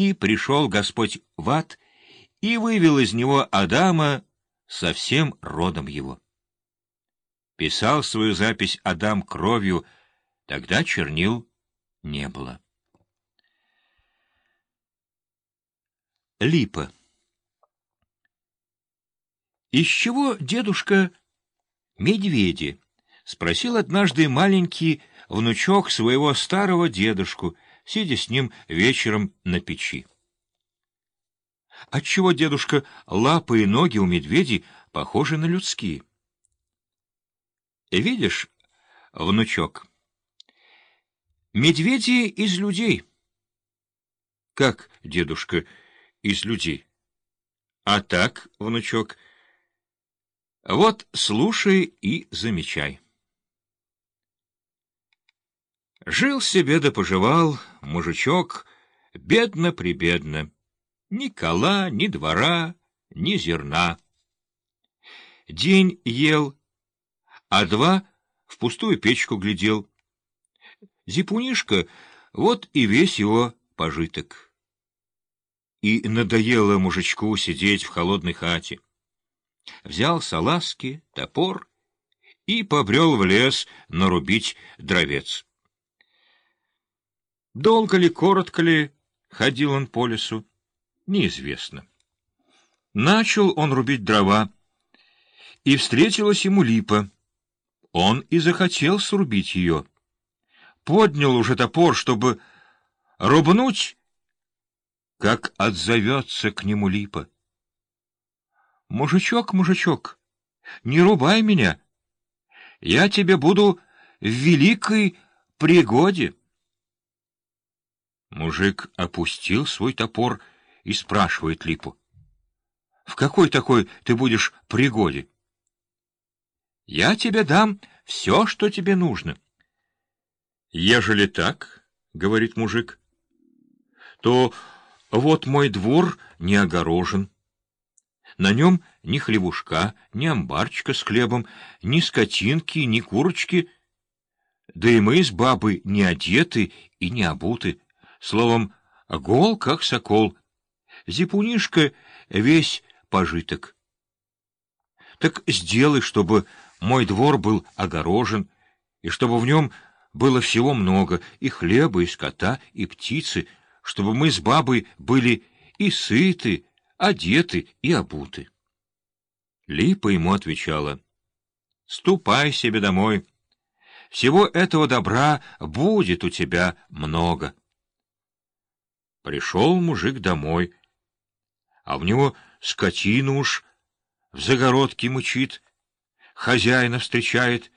И пришел Господь в ад и вывел из него Адама со всем родом его. Писал свою запись Адам кровью, тогда чернил не было. Липа «Из чего, дедушка, медведи?» — спросил однажды маленький внучок своего старого дедушку, сидя с ним вечером на печи. Отчего, дедушка, лапы и ноги у медведей похожи на людские? Видишь, внучок, медведи из людей. Как, дедушка, из людей? А так, внучок, вот слушай и замечай. Жил себе да поживал мужичок бедно-прибедно. Ни кола, ни двора, ни зерна. День ел, а два в пустую печку глядел. Зипунишка — вот и весь его пожиток. И надоело мужичку сидеть в холодной хате. Взял салазки, топор и побрел в лес нарубить дровец. Долго ли, коротко ли ходил он по лесу, неизвестно. Начал он рубить дрова, и встретилась ему липа. Он и захотел срубить ее. Поднял уже топор, чтобы рубнуть, как отзовется к нему липа. «Мужичок, мужичок, не рубай меня, я тебе буду в великой пригоде». Мужик опустил свой топор и спрашивает Липу. — В какой такой ты будешь пригоде? — Я тебе дам все, что тебе нужно. — Ежели так, — говорит мужик, — то вот мой двор не огорожен. На нем ни хлебушка, ни амбарчика с хлебом, ни скотинки, ни курочки, да и мы с бабой не одеты и не обуты. Словом, гол, как сокол. Зипунишка весь пожиток. Так сделай, чтобы мой двор был огорожен, и чтобы в нем было всего много, и хлеба, и скота, и птицы, чтобы мы с бабой были и сыты, одеты и обуты. Липа ему отвечала, — Ступай себе домой. Всего этого добра будет у тебя много. Пришел мужик домой, а в него скотину уж в загородке мучит, хозяина встречает,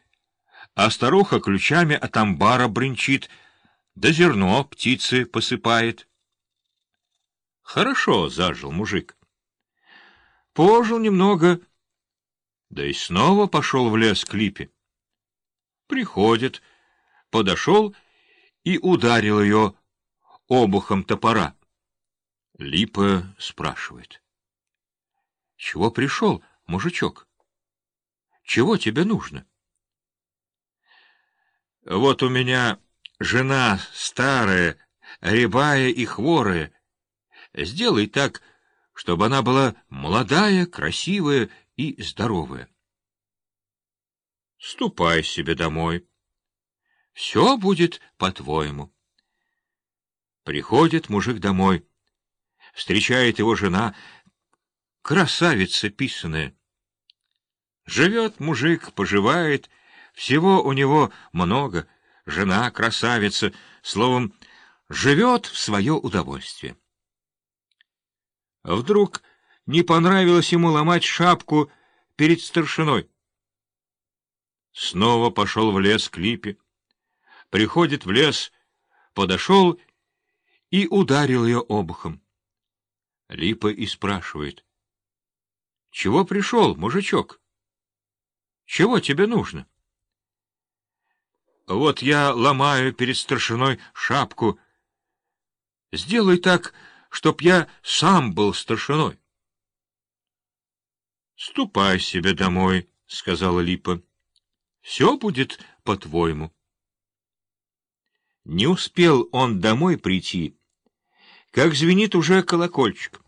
а старуха ключами от амбара бренчит, да зерно птицы посыпает. Хорошо зажил мужик. Пожил немного, да и снова пошел в лес к липе. Приходит, подошел и ударил ее обухом топора. Липа спрашивает. — Чего пришел, мужичок? Чего тебе нужно? — Вот у меня жена старая, рябая и хворая. Сделай так, чтобы она была молодая, красивая и здоровая. — Ступай себе домой. Все будет по-твоему. Приходит мужик домой. Встречает его жена, красавица писаная. Живет мужик, поживает, всего у него много, жена красавица, словом, живет в свое удовольствие. Вдруг не понравилось ему ломать шапку перед старшиной. Снова пошел в лес к липе. Приходит в лес, подошел и ударил ее обухом. Липа и спрашивает. — Чего пришел, мужичок? Чего тебе нужно? — Вот я ломаю перед старшиной шапку. Сделай так, чтоб я сам был старшиной. — Ступай себе домой, — сказала Липа. — Все будет по-твоему. Не успел он домой прийти, как звенит уже колокольчик.